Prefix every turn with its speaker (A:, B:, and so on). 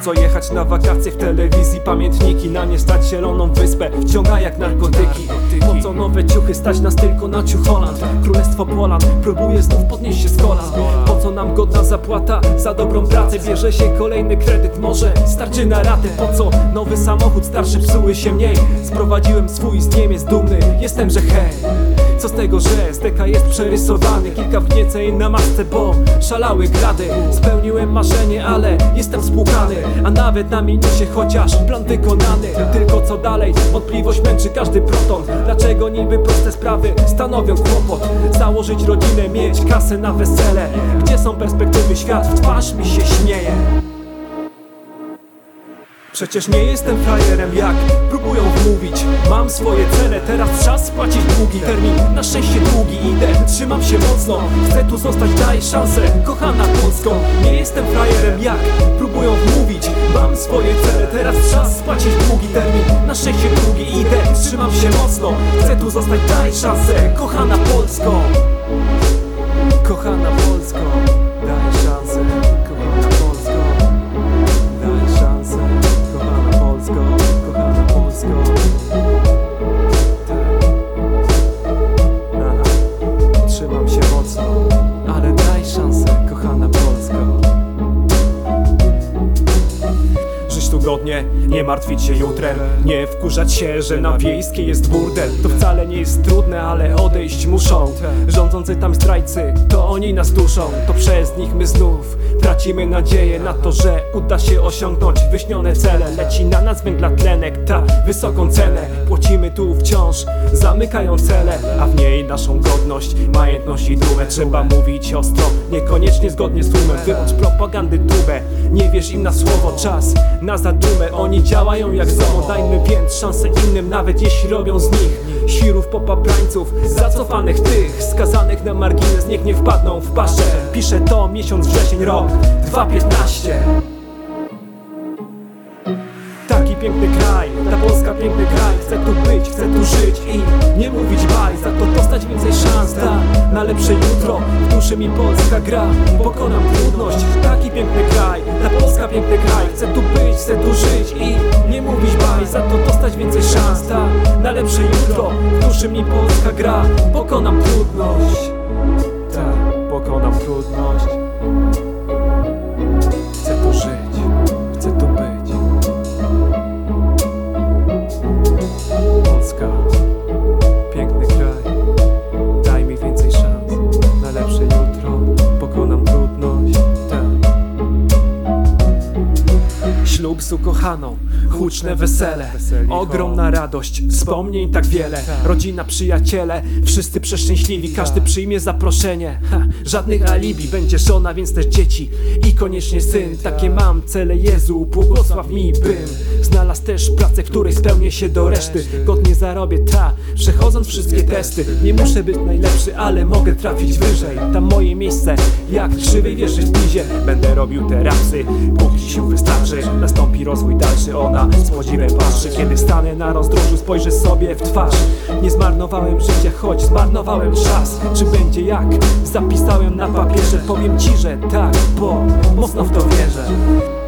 A: co jechać na wakacje w telewizji. Pamiętniki na nie stać zieloną wyspę. Wciąga jak narkotyki. Po co nowe ciuchy stać nas tylko na ciucholand Królestwo Polan próbuje znów podnieść się z kolan. Po co nam godna zapłata za dobrą pracę? Bierze się kolejny kredyt, może starczy na ratę Po co nowy samochód, starszy psuły się mniej? Sprowadziłem swój z Niemiec dumny, jestem, że hej co z tego, że SDK jest przerysowany? Kilka wnieceń na masce, bo szalały grady. Spełniłem marzenie, ale jestem spłukany. A nawet na minusie, chociaż plan wykonany. Tylko co dalej, wątpliwość męczy każdy proton. Dlaczego niby proste sprawy stanowią kłopot? Założyć rodzinę, mieć kasę na wesele. Gdzie są perspektywy, świat w twarz mi się śmieje Przecież nie jestem frajerem jak próbują wmówić. Mam swoje cele, teraz czas spłacić długi. Termin na szczęście długi, idę, trzymam się mocno. Chcę tu zostać, daj szansę, kochana Polską Nie jestem frajerem jak próbują wmówić. Mam swoje cele, teraz czas spłacić długi. Termin na szczęście długi, idę, trzymam się mocno. Chcę tu zostać, daj szansę, kochana Polsko. Kochana Polsko, Żyć tu godnie, nie martwić się jutrem Nie wkurzać się, że na wiejskiej jest burdel. To wcale nie jest trudne, ale odejść muszą. Rządzący tam zdrajcy, to oni nas duszą. To przez nich my znów tracimy nadzieję Na to, że uda się osiągnąć wyśnione cele. Leci na nas węglatlenek, ta wysoką cenę. Płacimy tu wciąż, zamykając cele A w niej naszą godność, majętność i dumę. Trzeba mówić ostro, niekoniecznie zgodnie z tłumem. Wyłącz propagandy tubę, nie wierz im na słowo. Czas na zadumę, oni działają jak zomo Dajmy więc szansę innym, nawet jeśli robią z nich Świrów popaprańców, zacofanych tych Skazanych na margines, niech nie wpadną w paszę Piszę to miesiąc wrzesień, rok 2015 Taki piękny kraj, ta Polska piękny kraj. Chcę tu być, chcę tu żyć i nie mówić baj. Za to dostać więcej szans, da na lepsze jutro. W duszy mi Polska gra, pokonam trudność. Taki piękny kraj, ta Polska piękny kraj Dostać więcej szans, na lepsze jutro. W duszy mi Polska gra, pokonam trudność. Tak, pokonam trudność. Chcę tu żyć, chcę tu być. Polska, piękny kraj, daj mi więcej szans na lepsze jutro, pokonam trudność. Tak. Ślub z ukochaną, huczne wesele, ogromna radość, wspomnień tak wiele. Rodzina, przyjaciele, wszyscy przeszczęśliwi, każdy przyjmie zaproszenie. Ha, żadnych alibi, będzie żona, więc też dzieci i koniecznie syn. Takie mam cele, Jezu, błogosław mi, bym znalazł też pracę, której spełnię się do reszty. Godnie zarobię, ta, przechodząc wszystkie testy. Nie muszę być najlepszy, ale mogę trafić wyżej. Tam moje miejsce, jak krzywej wieży w pizie. Będę robił te rapsy, póki się wystarczy. Nastąpi rozwój dalszy, ona z podziwem Kiedy stanę na rozdrożu, spojrzę sobie w twarz. Nie zmarnowałem życia, choć zmarnowałem czas. Czy będzie jak? Zapisałem na papierze. Powiem ci, że tak, bo mocno w to wierzę